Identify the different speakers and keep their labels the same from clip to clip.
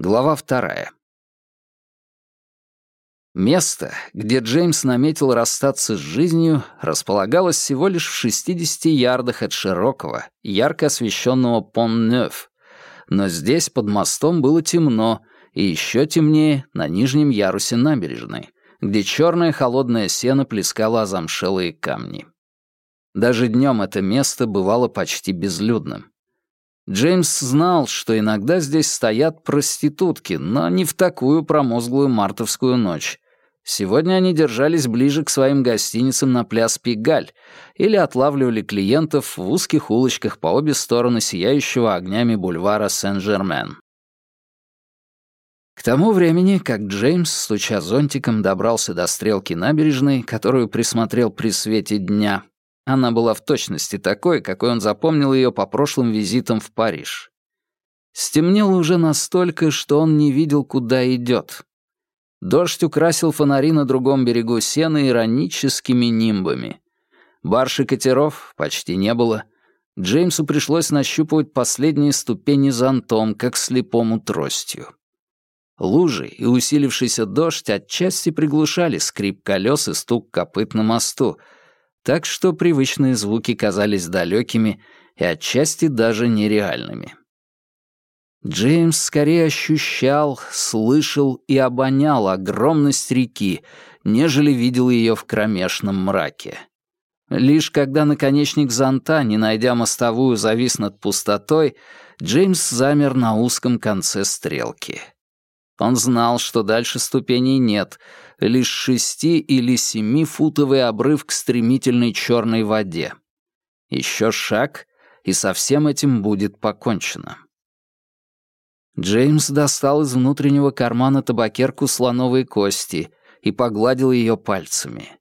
Speaker 1: Глава вторая. Место, где Джеймс наметил расстаться с жизнью, располагалось всего лишь в 60 ярдах от широкого, ярко освещенного Пон-Нёв. Но здесь под мостом было темно, и еще темнее на нижнем ярусе набережной, где черное холодное сено плескало замшелые камни. Даже днем это место бывало почти безлюдным. Джеймс знал, что иногда здесь стоят проститутки, но не в такую промозглую мартовскую ночь. Сегодня они держались ближе к своим гостиницам на пляс Пигаль или отлавливали клиентов в узких улочках по обе стороны сияющего огнями бульвара Сен-Жермен. К тому времени, как Джеймс, стуча зонтиком, добрался до стрелки набережной, которую присмотрел при свете дня, она была в точности такой, какой он запомнил ее по прошлым визитам в Париж. Стемнело уже настолько, что он не видел, куда идет. Дождь украсил фонари на другом берегу сена ироническими нимбами. Барж и катеров почти не было. Джеймсу пришлось нащупывать последние ступени зонтом, как слепому тростью. Лужи и усилившийся дождь отчасти приглушали скрип колес и стук копыт на мосту — так что привычные звуки казались далекими и отчасти даже нереальными. Джеймс скорее ощущал, слышал и обонял огромность реки, нежели видел ее в кромешном мраке. Лишь когда наконечник зонта, не найдя мостовую, завис над пустотой, Джеймс замер на узком конце стрелки. Он знал, что дальше ступеней нет, лишь шести- или семифутовый обрыв к стремительной черной воде. Еще шаг, и со всем этим будет покончено. Джеймс достал из внутреннего кармана табакерку слоновой кости и погладил ее пальцами.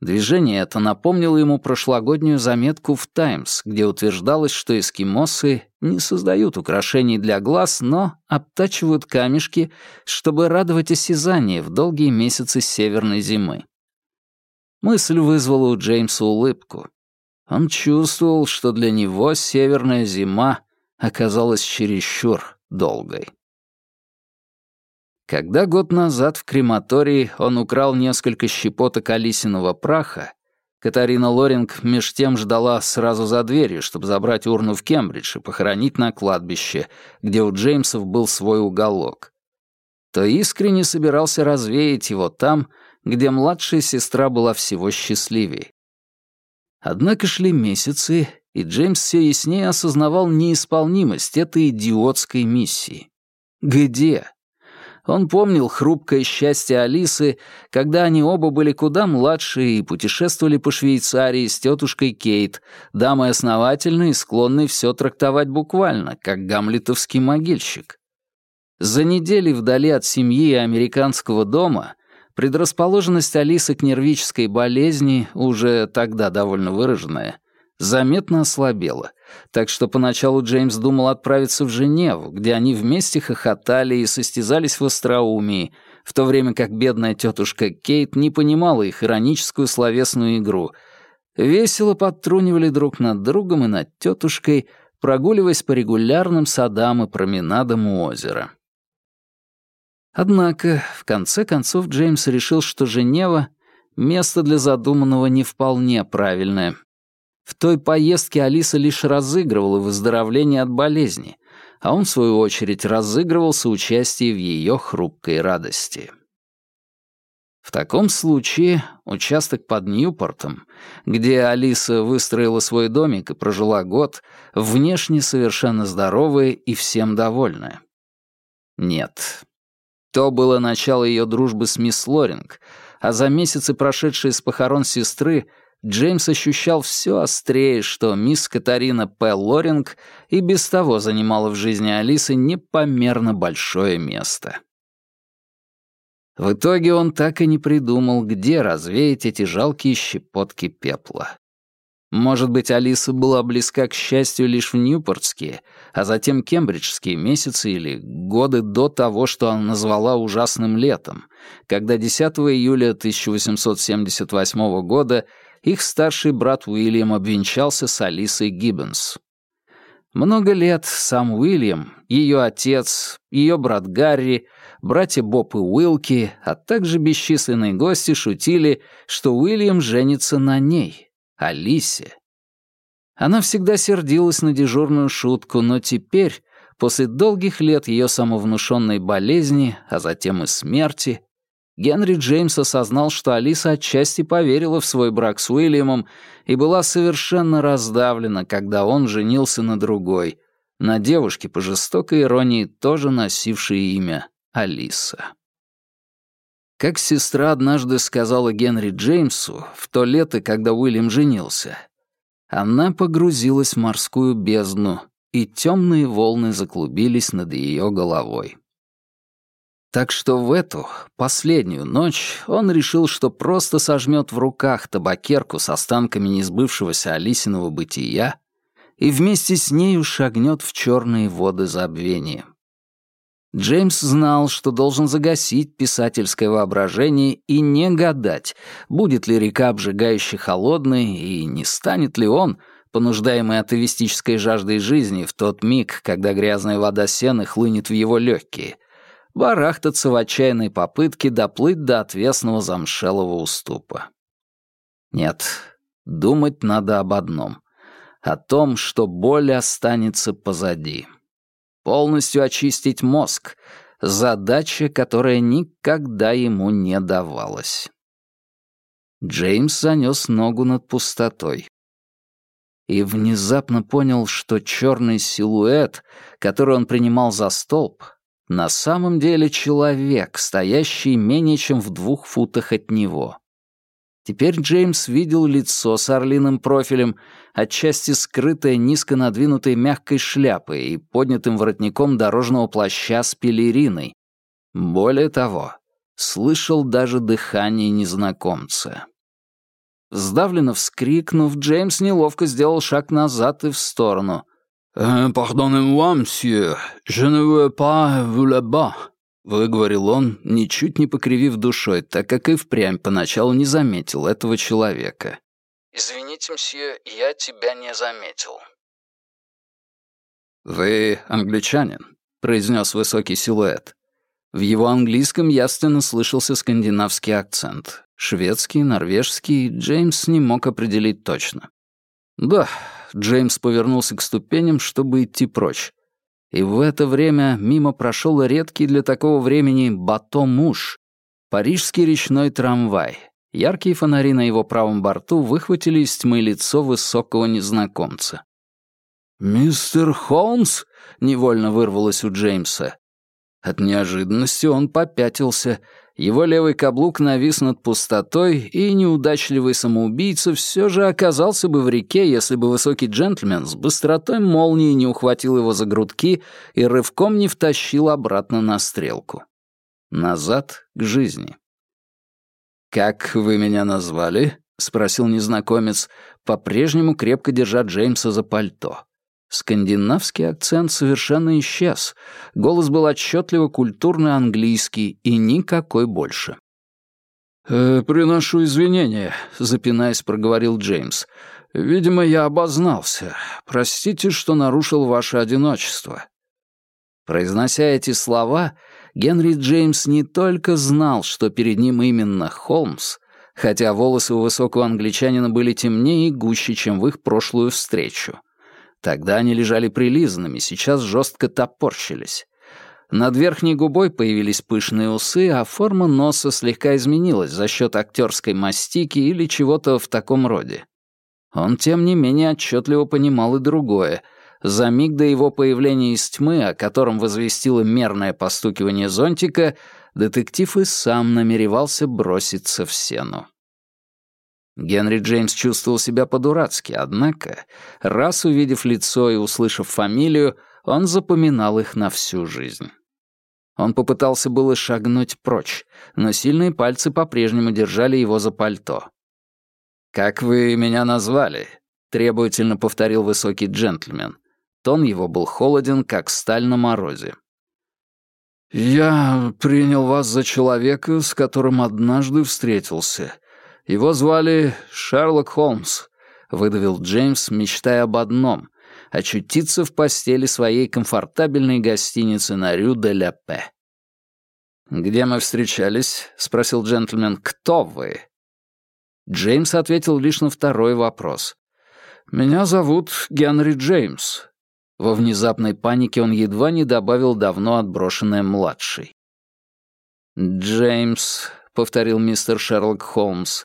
Speaker 1: Движение это напомнило ему прошлогоднюю заметку в «Таймс», где утверждалось, что эскимосы не создают украшений для глаз, но обтачивают камешки, чтобы радовать осязание в долгие месяцы северной зимы. Мысль вызвала у Джеймса улыбку. Он чувствовал, что для него северная зима оказалась чересчур долгой. Когда год назад в крематории он украл несколько щепоток Алисиного праха, Катарина Лоринг меж тем ждала сразу за дверью, чтобы забрать урну в Кембридж и похоронить на кладбище, где у Джеймсов был свой уголок. То искренне собирался развеять его там, где младшая сестра была всего счастливее. Однако шли месяцы, и Джеймс все яснее осознавал неисполнимость этой идиотской миссии. Где? Он помнил хрупкое счастье Алисы, когда они оба были куда младше и путешествовали по Швейцарии с тетушкой Кейт, дамой основательной и склонной все трактовать буквально, как гамлетовский могильщик. За недели вдали от семьи и американского дома предрасположенность Алисы к нервической болезни, уже тогда довольно выраженная, заметно ослабела, так что поначалу Джеймс думал отправиться в Женеву, где они вместе хохотали и состязались в остроумии, в то время как бедная тетушка Кейт не понимала их ироническую словесную игру. Весело подтрунивали друг над другом и над тетушкой, прогуливаясь по регулярным садам и променадам у озера. Однако, в конце концов, Джеймс решил, что Женева — место для задуманного не вполне правильное, в той поездке Алиса лишь разыгрывала выздоровление от болезни, а он, в свою очередь, разыгрывал соучастие в ее хрупкой радости. В таком случае участок под Ньюпортом, где Алиса выстроила свой домик и прожила год, внешне совершенно здоровая и всем довольная. Нет. То было начало ее дружбы с мисс Лоринг, а за месяцы, прошедшие с похорон сестры, Джеймс ощущал все острее, что мисс Катарина П. Лоринг и без того занимала в жизни Алисы непомерно большое место. В итоге он так и не придумал, где развеять эти жалкие щепотки пепла. Может быть, Алиса была близка к счастью лишь в Ньюпортские, а затем кембриджские месяцы или годы до того, что она назвала ужасным летом, когда 10 июля 1878 года их старший брат Уильям обвенчался с Алисой Гиббенс. Много лет сам Уильям, ее отец, ее брат Гарри, братья Боб и Уилки, а также бесчисленные гости шутили, что Уильям женится на ней, Алисе. Она всегда сердилась на дежурную шутку, но теперь, после долгих лет ее самовнушенной болезни, а затем и смерти, Генри Джеймс осознал, что Алиса отчасти поверила в свой брак с Уильямом и была совершенно раздавлена, когда он женился на другой, на девушке по жестокой иронии, тоже носившей имя Алиса. Как сестра однажды сказала Генри Джеймсу в то лето, когда Уильям женился, она погрузилась в морскую бездну, и темные волны заклубились над ее головой. Так что в эту, последнюю ночь, он решил, что просто сожмет в руках табакерку с останками несбывшегося Алисиного бытия и вместе с нею шагнет в черные воды забвения. Джеймс знал, что должен загасить писательское воображение и не гадать, будет ли река обжигающе холодной и не станет ли он, понуждаемый атовистической жаждой жизни в тот миг, когда грязная вода сены хлынет в его легкие — барахтаться в отчаянной попытке доплыть до отвесного замшелого уступа. Нет, думать надо об одном — о том, что боль останется позади. Полностью очистить мозг — задача, которая никогда ему не давалась. Джеймс занес ногу над пустотой и внезапно понял, что черный силуэт, который он принимал за столб, на самом деле человек, стоящий менее чем в двух футах от него. Теперь Джеймс видел лицо с орлиным профилем, отчасти скрытое низко надвинутой мягкой шляпой и поднятым воротником дорожного плаща с пелериной. Более того, слышал даже дыхание незнакомца. Сдавленно вскрикнув, Джеймс неловко сделал шаг назад и в сторону. «Pardonnez-moi, monsieur, je ne veux pas vous là-bas», — выговорил он, ничуть не покривив душой, так как и впрямь поначалу не заметил этого человека. «Извините, мсье, я тебя не заметил». «Вы англичанин», — произнес высокий силуэт. В его английском явственно слышался скандинавский акцент. Шведский, норвежский Джеймс не мог определить точно. «Да, Джеймс повернулся к ступеням, чтобы идти прочь. И в это время мимо прошел редкий для такого времени «Бато-муж» — парижский речной трамвай. Яркие фонари на его правом борту выхватили из тьмы лицо высокого незнакомца. «Мистер Холмс?» — невольно вырвалось у Джеймса. От неожиданности он попятился — его левый каблук навис над пустотой, и неудачливый самоубийца все же оказался бы в реке, если бы высокий джентльмен с быстротой молнии не ухватил его за грудки и рывком не втащил обратно на стрелку. Назад к жизни. «Как вы меня назвали?» — спросил незнакомец, по-прежнему крепко держа Джеймса за пальто. Скандинавский акцент совершенно исчез. Голос был отчетливо культурный английский и никакой больше. «Э, «Приношу извинения», — запинаясь, проговорил Джеймс. «Видимо, я обознался. Простите, что нарушил ваше одиночество». Произнося эти слова, Генри Джеймс не только знал, что перед ним именно Холмс, хотя волосы у высокого англичанина были темнее и гуще, чем в их прошлую встречу, Тогда они лежали прилизанными, сейчас жестко топорщились. Над верхней губой появились пышные усы, а форма носа слегка изменилась за счет актерской мастики или чего-то в таком роде. Он, тем не менее, отчетливо понимал и другое. За миг до его появления из тьмы, о котором возвестило мерное постукивание зонтика, детектив и сам намеревался броситься в сену. Генри Джеймс чувствовал себя по-дурацки, однако, раз увидев лицо и услышав фамилию, он запоминал их на всю жизнь. Он попытался было шагнуть прочь, но сильные пальцы по-прежнему держали его за пальто. «Как вы меня назвали?» — требовательно повторил высокий джентльмен. Тон его был холоден, как сталь на морозе. «Я принял вас за человека, с которым однажды встретился», его звали Шерлок Холмс», — выдавил Джеймс, мечтая об одном очутиться в постели своей комфортабельной гостиницы на Рю-де-ля-Пе. «Где мы встречались?» — спросил джентльмен. «Кто вы?» Джеймс ответил лишь на второй вопрос. «Меня зовут Генри Джеймс». Во внезапной панике он едва не добавил давно отброшенное «младший». «Джеймс», — повторил мистер Шерлок Холмс,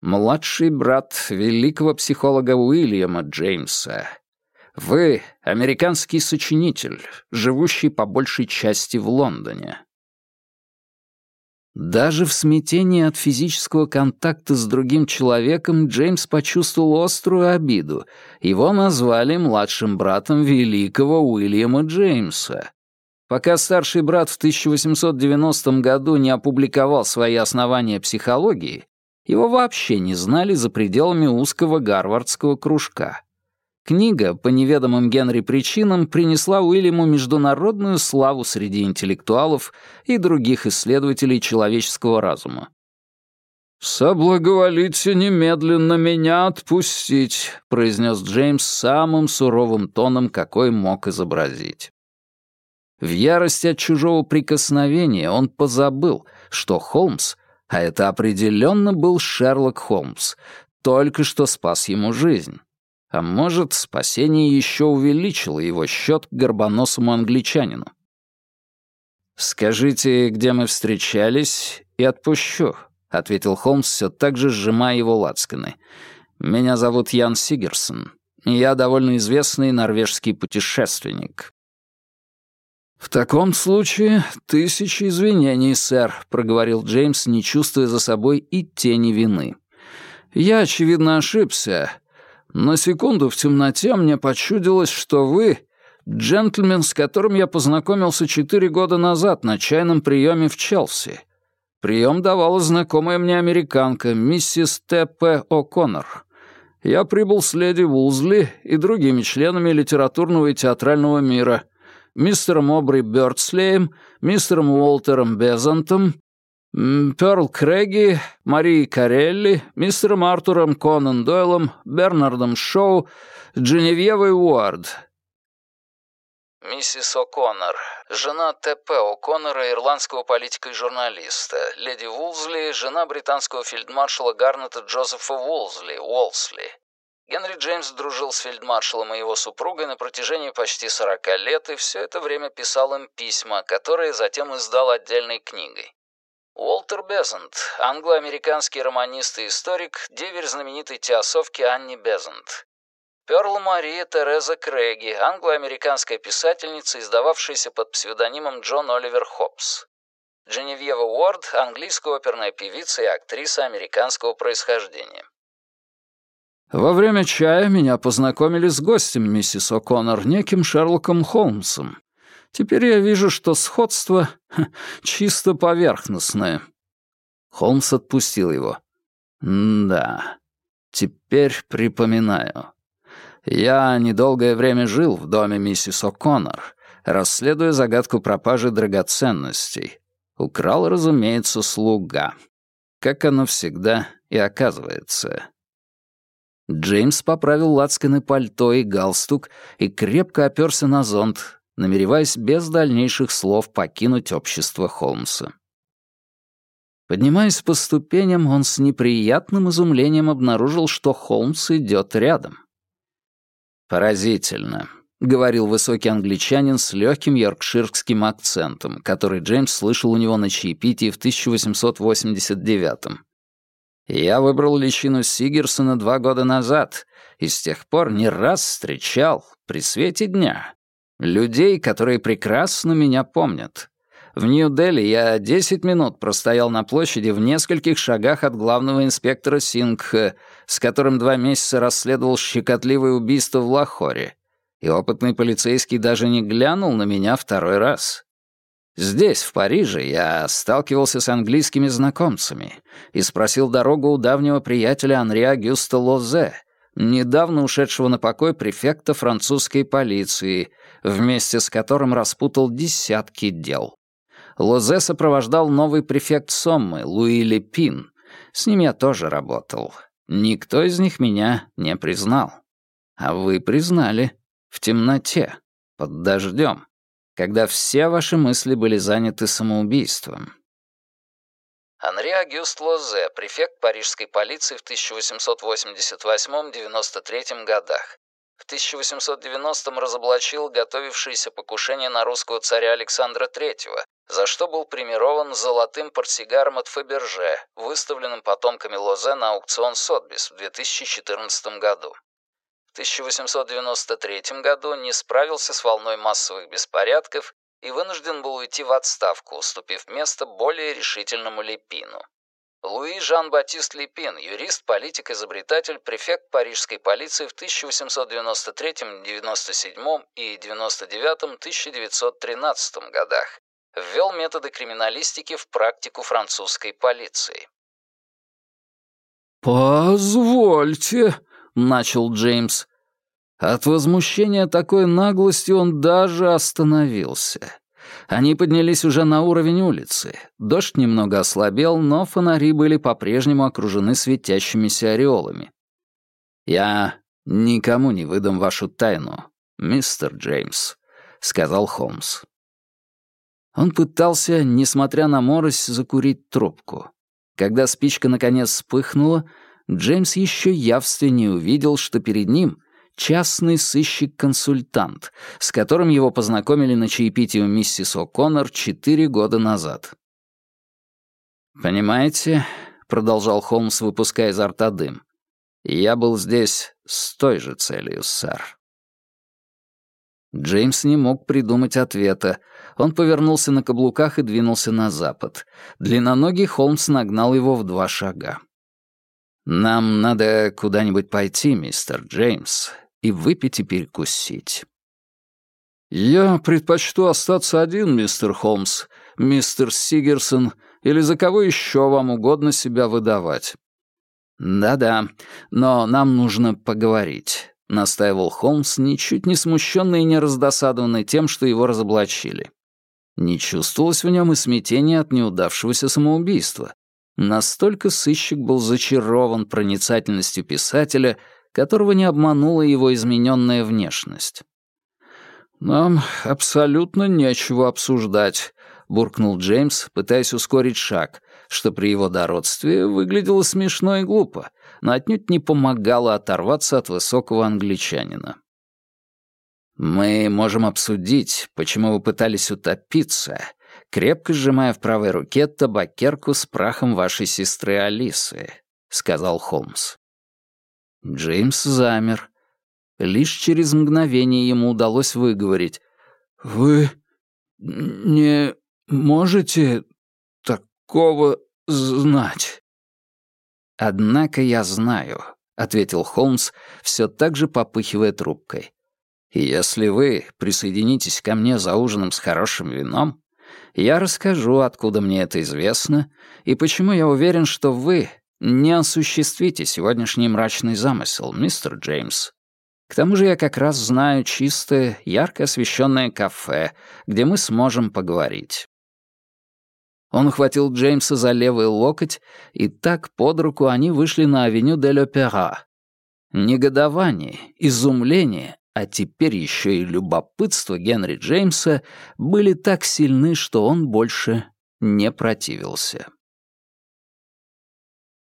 Speaker 1: «младший брат великого психолога Уильяма Джеймса. Вы — американский сочинитель, живущий по большей части в Лондоне». Даже в смятении от физического контакта с другим человеком Джеймс почувствовал острую обиду. Его назвали младшим братом великого Уильяма Джеймса. Пока старший брат в 1890 году не опубликовал свои основания психологии, его вообще не знали за пределами узкого гарвардского кружка. Книга, по неведомым Генри причинам, принесла Уильяму международную славу среди интеллектуалов и других исследователей человеческого разума. «Соблаговолите немедленно меня отпустить», — произнес Джеймс самым суровым тоном, какой мог изобразить. В ярости от чужого прикосновения он позабыл, что Холмс, а это определенно был Шерлок Холмс, только что спас ему жизнь. А может, спасение еще увеличило его счет к горбоносому англичанину. «Скажите, где мы встречались, и отпущу», — ответил Холмс, все так же сжимая его лацканы. «Меня зовут Ян Сигерсон. Я довольно известный норвежский путешественник». «В таком случае тысячи извинений, сэр», — проговорил Джеймс, не чувствуя за собой и тени вины. «Я, очевидно, ошибся. На секунду в темноте мне почудилось, что вы — джентльмен, с которым я познакомился четыре года назад на чайном приеме в Челси. Прием давала знакомая мне американка, миссис Т.П. О'Коннор. Я прибыл с леди Вулзли и другими членами литературного и театрального мира, мистером Обри Бёрдслеем, мистером Уолтером Безантом, Перл Крэги, Марией Карелли, мистером Артуром Конан Дойлом, Бернардом Шоу, Дженевьевой Уард. Миссис О'Коннор, жена Т.П. О'Коннора, ирландского политика и журналиста. Леди Вулзли, жена британского фельдмаршала Гарнета Джозефа Вулзли, Уолсли. Генри Джеймс дружил с фельдмаршалом и его супругой на протяжении почти 40 лет и все это время писал им письма, которые затем издал отдельной книгой. Уолтер Безант, англо-американский романист и историк, деверь знаменитой теософки Анни Безант. Перл Мария Тереза Крэги, англо-американская писательница, издававшаяся под псевдонимом Джон Оливер Хопс. Дженевьева Уорд, английская оперная певица и актриса американского происхождения. Во время чая меня познакомили с гостем миссис О'Коннор, неким Шерлоком Холмсом. Теперь я вижу, что сходство чисто поверхностное». Холмс отпустил его. «Да, теперь припоминаю. Я недолгое время жил в доме миссис О'Коннор, расследуя загадку пропажи драгоценностей. Украл, разумеется, слуга. Как оно всегда и оказывается». Джеймс поправил лацканы пальто и галстук и крепко оперся на зонт, намереваясь без дальнейших слов покинуть общество Холмса. Поднимаясь по ступеням, он с неприятным изумлением обнаружил, что Холмс идет рядом. «Поразительно», — говорил высокий англичанин с легким йоркширским акцентом, который Джеймс слышал у него на чаепитии в 1889-м. «Я выбрал личину Сигерсона два года назад и с тех пор не раз встречал при свете дня Людей, которые прекрасно меня помнят. В Нью-Дели я 10 минут простоял на площади в нескольких шагах от главного инспектора Сингха, с которым два месяца расследовал щекотливое убийство в Лахоре. И опытный полицейский даже не глянул на меня второй раз. Здесь, в Париже, я сталкивался с английскими знакомцами и спросил дорогу у давнего приятеля Анри Агюста Лозе, недавно ушедшего на покой префекта французской полиции, вместе с которым распутал десятки дел. Лозе сопровождал новый префект Соммы, Луи Лепин. С ним я тоже работал. Никто из них меня не признал. А вы признали. В темноте, под дождем, когда все ваши мысли были заняты самоубийством. Анри Агюст Лозе, префект парижской полиции в 1888-93 годах. В 1890-м разоблачил готовившееся покушение на русского царя Александра III, за что был премирован золотым портсигаром от Фаберже, выставленным потомками Лозе на аукцион Сотбис в 2014 году. В 1893 году не справился с волной массовых беспорядков и вынужден был уйти в отставку, уступив место более решительному Лепину. Луи Жан-Батист Лепин, юрист, политик, изобретатель, префект парижской полиции в 1893, 97 и 99-1913 годах, ввел методы криминалистики в практику французской полиции.
Speaker 2: «Позвольте», — начал Джеймс. От возмущения такой наглостью он даже остановился. Они поднялись уже на уровень улицы. Дождь немного ослабел, но фонари были по-прежнему окружены светящимися ореолами. «Я никому не выдам вашу тайну, мистер Джеймс», — сказал Холмс. Он пытался, несмотря на морось, закурить трубку. Когда спичка наконец вспыхнула, Джеймс еще явственнее увидел, что перед ним частный сыщик-консультант, с которым его познакомили на чаепитии у миссис О'Коннор четыре года назад. «Понимаете», — продолжал Холмс, выпуская изо рта дым, «я был здесь с той же целью, сэр». Джеймс не мог придумать ответа. Он повернулся на каблуках и двинулся на запад. Длинноногий Холмс нагнал его в два шага. «Нам надо куда-нибудь пойти, мистер Джеймс, и выпить и перекусить». «Я предпочту остаться один, мистер Холмс, мистер Сигерсон, или за кого еще вам угодно себя выдавать». «Да-да, но нам нужно поговорить. — настаивал Холмс, ничуть не смущенный и не раздосадованный тем, что его разоблачили. Не чувствовалось в нем и смятения от неудавшегося самоубийства. Настолько сыщик был зачарован проницательностью писателя, которого не обманула его измененная внешность. «Нам абсолютно нечего обсуждать», — буркнул Джеймс, пытаясь ускорить шаг, что при его дородстве выглядело смешно и глупо, но отнюдь не помогало оторваться от высокого англичанина. «Мы можем обсудить, почему вы пытались утопиться, крепко сжимая в правой руке табакерку с прахом вашей сестры Алисы», — сказал Холмс. Джеймс замер. Лишь через мгновение ему удалось выговорить. «Вы не можете такого знать?» «Однако я знаю», — ответил Холмс, все так же попыхивая трубкой. «Если вы присоединитесь ко мне за ужином с хорошим вином, я расскажу, откуда мне это известно, и почему я уверен, что вы не осуществите сегодняшний мрачный замысел, мистер Джеймс. К тому же я как раз знаю чистое, ярко освещенное кафе, где мы сможем поговорить. Он ухватил Джеймса за левый локоть, и так под руку они вышли на авеню дель Опера. Негодование, изумление, а теперь еще и любопытство Генри Джеймса были так сильны, что он больше не противился.